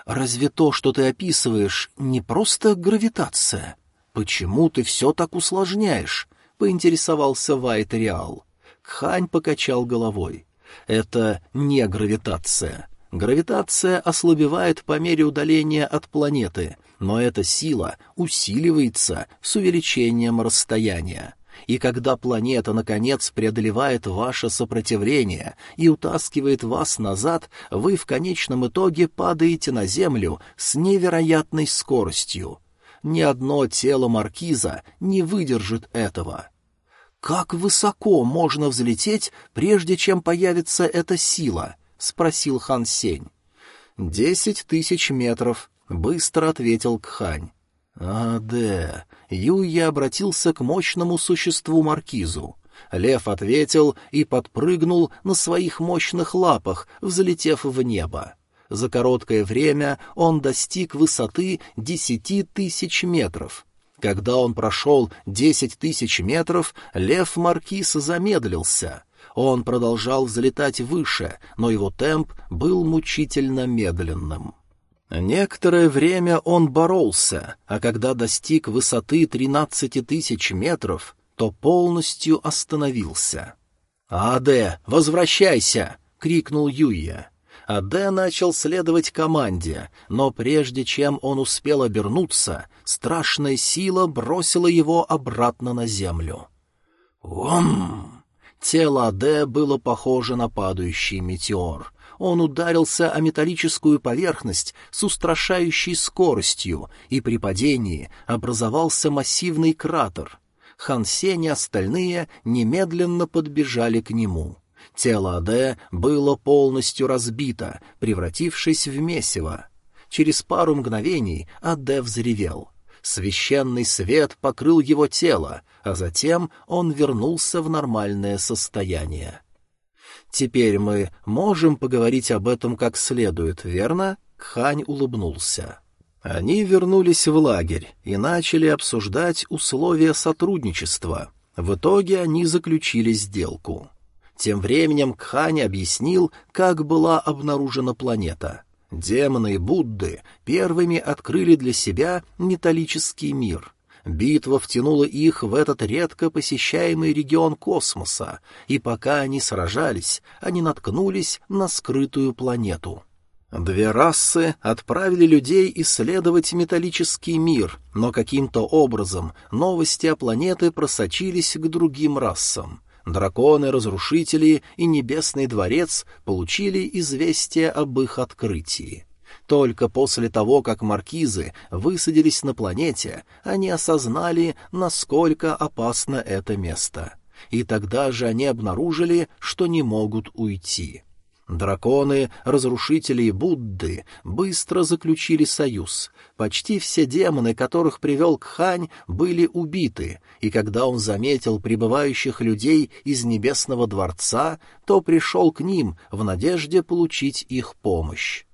Разве то, что ты описываешь, не просто гравитация? Почему ты все так усложняешь? Поинтересовался Вайт Реал. Кхань покачал головой. Это не гравитация. Гравитация ослабевает по мере удаления от планеты, но эта сила усиливается с увеличением расстояния. И когда планета, наконец, преодолевает ваше сопротивление и утаскивает вас назад, вы в конечном итоге падаете на Землю с невероятной скоростью. Ни одно тело маркиза не выдержит этого. «Как высоко можно взлететь, прежде чем появится эта сила?» — спросил Хан Сень. «Десять тысяч метров», — быстро ответил Кхань. «А, да». Юя обратился к мощному существу Маркизу. Лев ответил и подпрыгнул на своих мощных лапах, взлетев в небо. За короткое время он достиг высоты десяти тысяч метров. Когда он прошел десять тысяч метров, лев Маркиз замедлился. Он продолжал взлетать выше, но его темп был мучительно медленным. Некоторое время он боролся, а когда достиг высоты тринадцати тысяч метров, то полностью остановился. «Аде, возвращайся!» — крикнул Юя. Аде начал следовать команде, но прежде чем он успел обернуться, страшная сила бросила его обратно на землю. «Ом!» Тело Аде было похоже на падающий метеор. Он ударился о металлическую поверхность с устрашающей скоростью, и при падении образовался массивный кратер. Хан Сень и остальные немедленно подбежали к нему. Тело Аде было полностью разбито, превратившись в месиво. Через пару мгновений Аде взревел. Священный свет покрыл его тело, а затем он вернулся в нормальное состояние. «Теперь мы можем поговорить об этом как следует, верно?» Хань улыбнулся. Они вернулись в лагерь и начали обсуждать условия сотрудничества. В итоге они заключили сделку. Тем временем Кхань объяснил, как была обнаружена планета. Демоны и Будды первыми открыли для себя металлический мир. Битва втянула их в этот редко посещаемый регион космоса, и пока они сражались, они наткнулись на скрытую планету. Две расы отправили людей исследовать металлический мир, но каким-то образом новости о планете просочились к другим расам. Драконы, разрушители и Небесный дворец получили известие об их открытии. Только после того, как маркизы высадились на планете, они осознали, насколько опасно это место. И тогда же они обнаружили, что не могут уйти. Драконы, разрушители Будды быстро заключили союз. Почти все демоны, которых привел Кхань, были убиты, и когда он заметил прибывающих людей из Небесного дворца, то пришел к ним в надежде получить их помощь.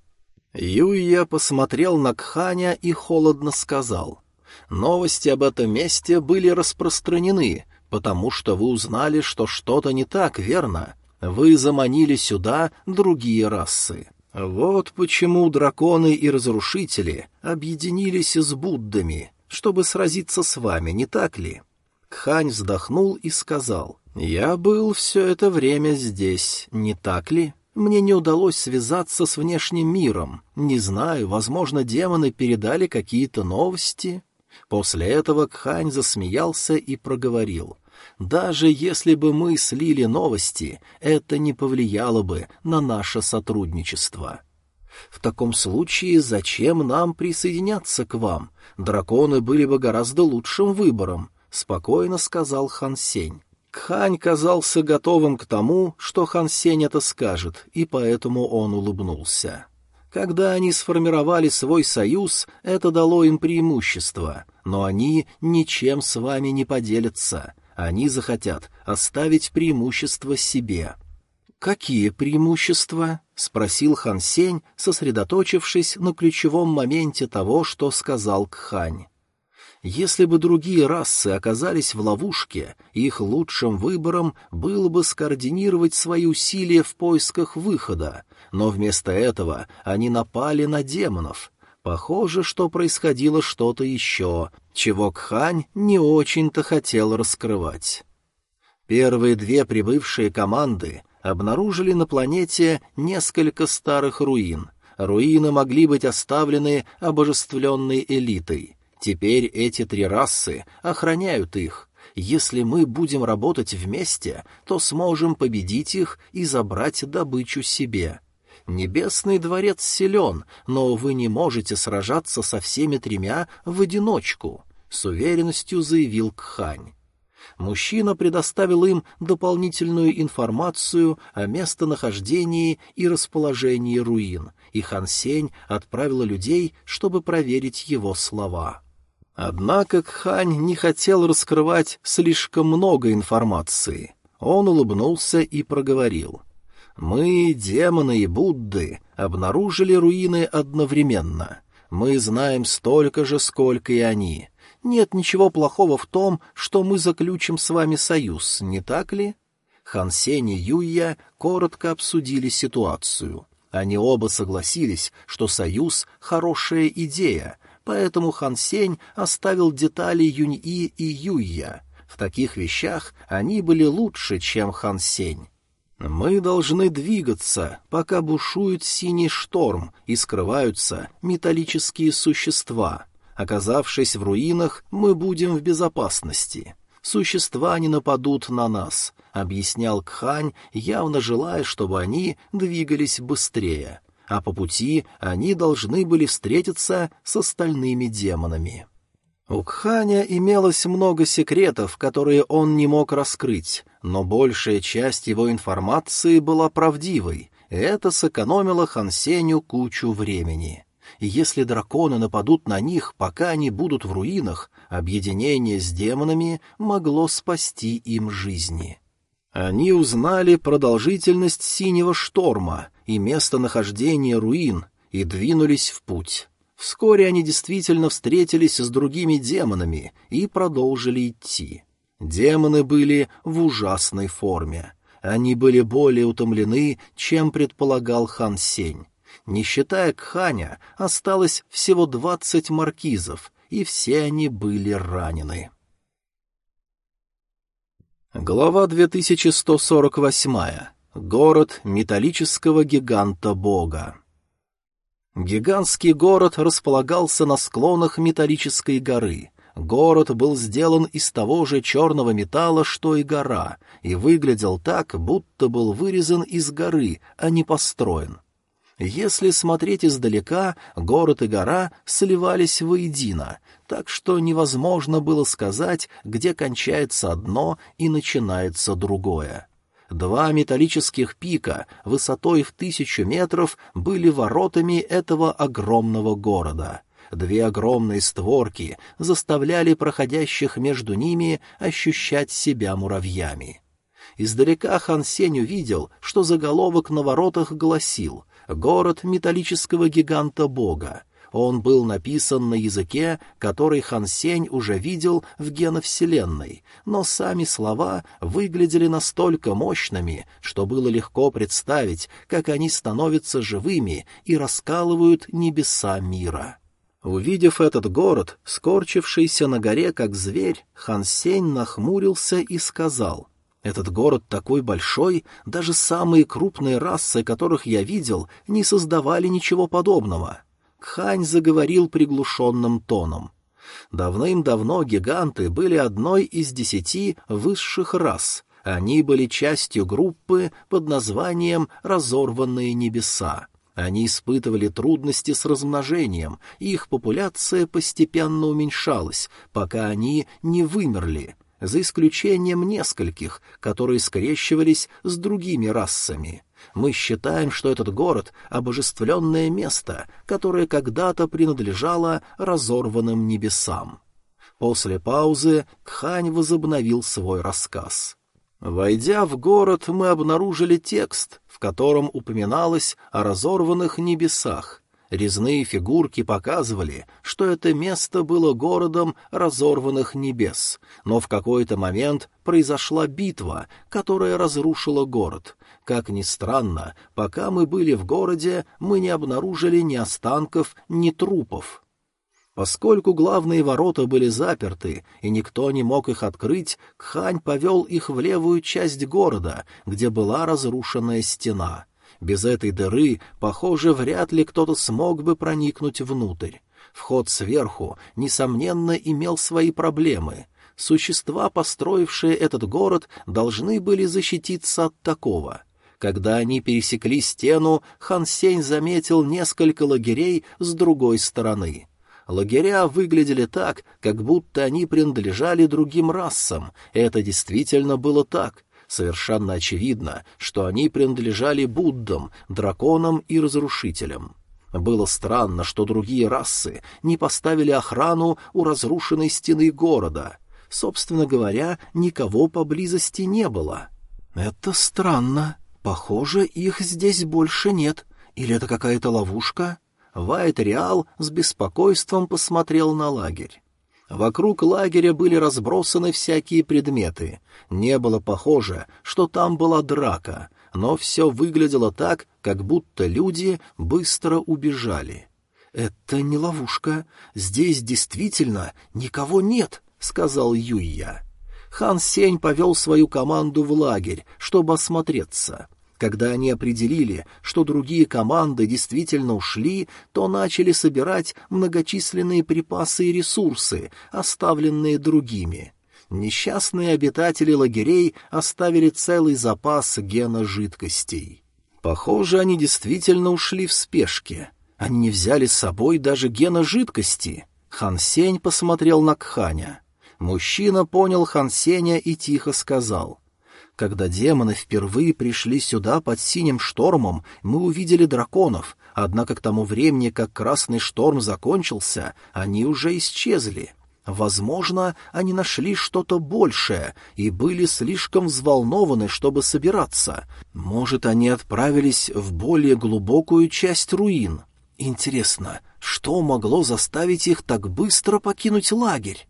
Юйя посмотрел на Кханя и холодно сказал. «Новости об этом месте были распространены, потому что вы узнали, что что-то не так, верно? Вы заманили сюда другие расы. Вот почему драконы и разрушители объединились с Буддами, чтобы сразиться с вами, не так ли?» Кхань вздохнул и сказал. «Я был все это время здесь, не так ли?» Мне не удалось связаться с внешним миром. Не знаю, возможно, демоны передали какие-то новости. После этого Кхань засмеялся и проговорил. Даже если бы мы слили новости, это не повлияло бы на наше сотрудничество. В таком случае зачем нам присоединяться к вам? Драконы были бы гораздо лучшим выбором, — спокойно сказал Хан Сень. Кхань казался готовым к тому, что Хан Сень это скажет, и поэтому он улыбнулся. Когда они сформировали свой союз, это дало им преимущество, но они ничем с вами не поделятся. Они захотят оставить преимущество себе. «Какие преимущества?» — спросил Хан Сень, сосредоточившись на ключевом моменте того, что сказал Кхань. Если бы другие расы оказались в ловушке, их лучшим выбором было бы скоординировать свои усилия в поисках выхода, но вместо этого они напали на демонов. Похоже, что происходило что-то еще, чего Кхань не очень-то хотел раскрывать. Первые две прибывшие команды обнаружили на планете несколько старых руин. Руины могли быть оставлены обожествленной элитой — Теперь эти три расы охраняют их. Если мы будем работать вместе, то сможем победить их и забрать добычу себе. Небесный дворец силен, но вы не можете сражаться со всеми тремя в одиночку, — с уверенностью заявил Кхань. Мужчина предоставил им дополнительную информацию о местонахождении и расположении руин, и Хан Сень отправила людей, чтобы проверить его слова. Однако Кхань не хотел раскрывать слишком много информации. Он улыбнулся и проговорил. «Мы, демоны и Будды, обнаружили руины одновременно. Мы знаем столько же, сколько и они. Нет ничего плохого в том, что мы заключим с вами союз, не так ли?» Хан Сень и Юйя коротко обсудили ситуацию. Они оба согласились, что союз — хорошая идея, поэтому Хан Сень оставил детали Юнь-И и Юйя. В таких вещах они были лучше, чем Хан Сень. Мы должны двигаться, пока бушует синий шторм и скрываются металлические существа. Оказавшись в руинах, мы будем в безопасности. Существа не нападут на нас, — объяснял Кхань, явно желая, чтобы они двигались быстрее а по пути они должны были встретиться с остальными демонами. У Кханя имелось много секретов, которые он не мог раскрыть, но большая часть его информации была правдивой, и это сэкономило Хансеню кучу времени. И если драконы нападут на них, пока они будут в руинах, объединение с демонами могло спасти им жизни. Они узнали продолжительность синего шторма и местонахождение руин и двинулись в путь. Вскоре они действительно встретились с другими демонами и продолжили идти. Демоны были в ужасной форме. Они были более утомлены, чем предполагал хан Сень. Не считая Кханя, осталось всего двадцать маркизов, и все они были ранены. Глава 2148. Город металлического гиганта-бога. Гигантский город располагался на склонах металлической горы. Город был сделан из того же черного металла, что и гора, и выглядел так, будто был вырезан из горы, а не построен. Если смотреть издалека, город и гора сливались воедино, так что невозможно было сказать, где кончается одно и начинается другое. Два металлических пика высотой в тысячу метров были воротами этого огромного города. Две огромные створки заставляли проходящих между ними ощущать себя муравьями. Издалека Хан Сень увидел, что заголовок на воротах гласил «Город металлического гиганта Бога». Он был написан на языке, который Хан Сень уже видел в геновселенной, но сами слова выглядели настолько мощными, что было легко представить, как они становятся живыми и раскалывают небеса мира. Увидев этот город, скорчившийся на горе как зверь, Хан Сень нахмурился и сказал, «Этот город такой большой, даже самые крупные расы, которых я видел, не создавали ничего подобного». Кхань заговорил приглушенным тоном. Давным-давно гиганты были одной из десяти высших рас. Они были частью группы под названием «Разорванные небеса». Они испытывали трудности с размножением, их популяция постепенно уменьшалась, пока они не вымерли, за исключением нескольких, которые скрещивались с другими расами. Мы считаем, что этот город — обожествленное место, которое когда-то принадлежало разорванным небесам. После паузы Кхань возобновил свой рассказ. Войдя в город, мы обнаружили текст, котором упоминалось о разорванных небесах. Резные фигурки показывали, что это место было городом разорванных небес, но в какой-то момент произошла битва, которая разрушила город, как ни странно, пока мы были в городе, мы не обнаружили ни останков, ни трупов. Поскольку главные ворота были заперты, и никто не мог их открыть, Кхань повел их в левую часть города, где была разрушенная стена. Без этой дыры, похоже, вряд ли кто-то смог бы проникнуть внутрь. Вход сверху, несомненно, имел свои проблемы. Существа, построившие этот город, должны были защититься от такого — когда они пересекли стену, Хан Сень заметил несколько лагерей с другой стороны. Лагеря выглядели так, как будто они принадлежали другим расам. Это действительно было так. Совершенно очевидно, что они принадлежали Буддам, драконам и разрушителям. Было странно, что другие расы не поставили охрану у разрушенной стены города. Собственно говоря, никого поблизости не было. «Это странно», Похоже, их здесь больше нет. Или это какая-то ловушка? Вайт Реал с беспокойством посмотрел на лагерь. Вокруг лагеря были разбросаны всякие предметы. Не было похоже, что там была драка, но все выглядело так, как будто люди быстро убежали. «Это не ловушка. Здесь действительно никого нет», — сказал Юйя. Хан Сень повел свою команду в лагерь, чтобы осмотреться. Когда они определили, что другие команды действительно ушли, то начали собирать многочисленные припасы и ресурсы, оставленные другими. Несчастные обитатели лагерей оставили целый запас гена жидкостей. Похоже, они действительно ушли в спешке. Они не взяли с собой даже гена жидкости. Хан Сень посмотрел на Кханя. Мужчина понял Хан Сеня и тихо сказал. «Когда демоны впервые пришли сюда под синим штормом, мы увидели драконов, однако к тому времени, как красный шторм закончился, они уже исчезли». Возможно, они нашли что-то большее и были слишком взволнованы, чтобы собираться. Может, они отправились в более глубокую часть руин. Интересно, что могло заставить их так быстро покинуть лагерь?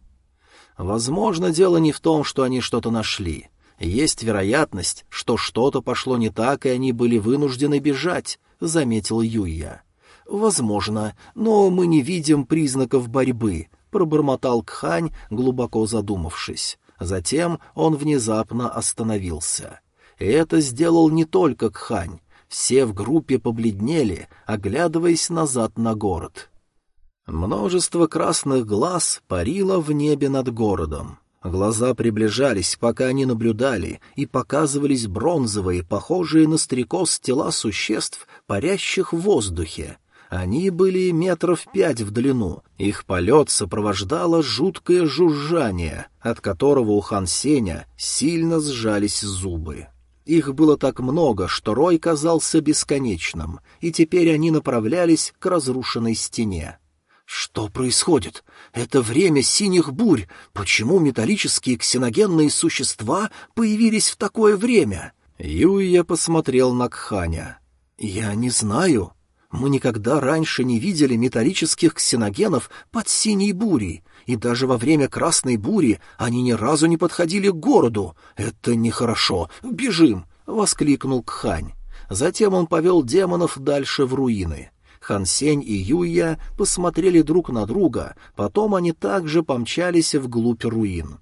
Возможно, дело не в том, что они что-то нашли. Есть вероятность, что что-то пошло не так, и они были вынуждены бежать, — заметил Юйя. «Возможно, но мы не видим признаков борьбы», — пробормотал Кхань, глубоко задумавшись. Затем он внезапно остановился. И это сделал не только Кхань. Все в группе побледнели, оглядываясь назад на город. Множество красных глаз парило в небе над городом. Глаза приближались, пока они наблюдали, и показывались бронзовые, похожие на стрекоз тела существ, парящих в воздухе. Они были метров пять в длину. Их полет сопровождало жуткое жужжание, от которого у Хан Сеня сильно сжались зубы. Их было так много, что рой казался бесконечным, и теперь они направлялись к разрушенной стене. Что происходит? Это время синих бурь. Почему металлические ксеногенные существа появились в такое время? Юя посмотрел на Кханя. Я не знаю. Мы никогда раньше не видели металлических ксеногенов под синей бурей, и даже во время красной бури они ни разу не подходили к городу. Это нехорошо. Бежим! воскликнул Кхань. Затем он повел демонов дальше в руины. Хан Сень и Юя посмотрели друг на друга, потом они также помчались вглубь руин.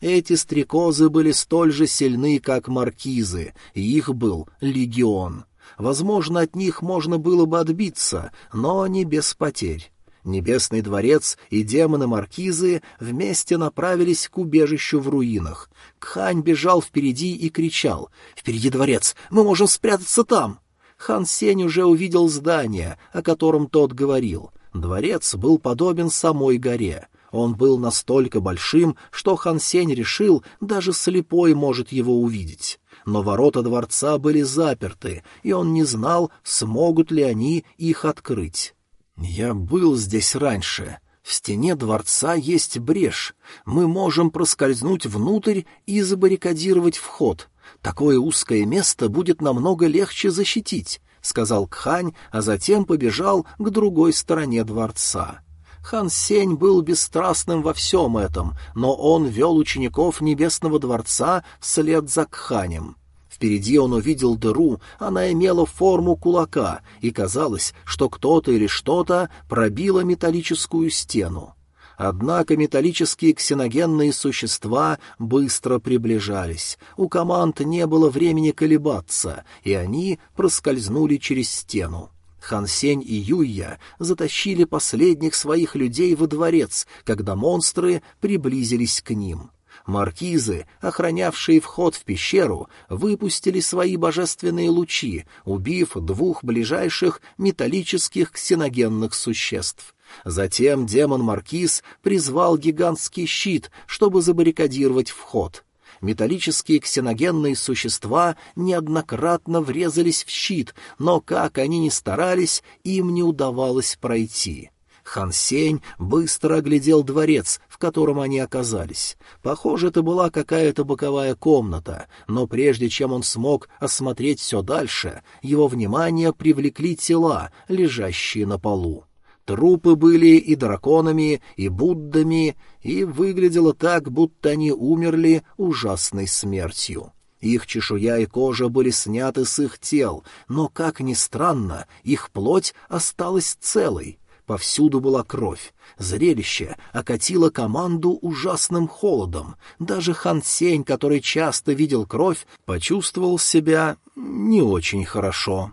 Эти стрекозы были столь же сильны, как маркизы, и их был легион. Возможно, от них можно было бы отбиться, но не без потерь. Небесный дворец и демоны-маркизы вместе направились к убежищу в руинах. Кхань бежал впереди и кричал «Впереди дворец! Мы можем спрятаться там!» Хан Сень уже увидел здание, о котором тот говорил. Дворец был подобен самой горе. Он был настолько большим, что Хан Сень решил, даже слепой может его увидеть. Но ворота дворца были заперты, и он не знал, смогут ли они их открыть. «Я был здесь раньше. В стене дворца есть брешь. Мы можем проскользнуть внутрь и забаррикадировать вход. Такое узкое место будет намного легче защитить», — сказал Кхань, а затем побежал к другой стороне дворца. Хан Сень был бесстрастным во всем этом, но он вел учеников Небесного дворца вслед за Кханем. Впереди он увидел дыру, она имела форму кулака, и казалось, что кто-то или что-то пробило металлическую стену. Однако металлические ксеногенные существа быстро приближались. У команд не было времени колебаться, и они проскользнули через стену. Хансень и Юйя затащили последних своих людей во дворец, когда монстры приблизились к ним. Маркизы, охранявшие вход в пещеру, выпустили свои божественные лучи, убив двух ближайших металлических ксеногенных существ. Затем демон-маркиз призвал гигантский щит, чтобы забаррикадировать вход. Металлические ксеногенные существа неоднократно врезались в щит, но, как они ни старались, им не удавалось пройти. Хан Сень быстро оглядел дворец, в котором они оказались. Похоже, это была какая-то боковая комната, но прежде чем он смог осмотреть все дальше, его внимание привлекли тела, лежащие на полу. Трупы были и драконами, и Буддами, и выглядело так, будто они умерли ужасной смертью. Их чешуя и кожа были сняты с их тел, но, как ни странно, их плоть осталась целой. Повсюду была кровь. Зрелище окатило команду ужасным холодом. Даже Хан Сень, который часто видел кровь, почувствовал себя не очень хорошо.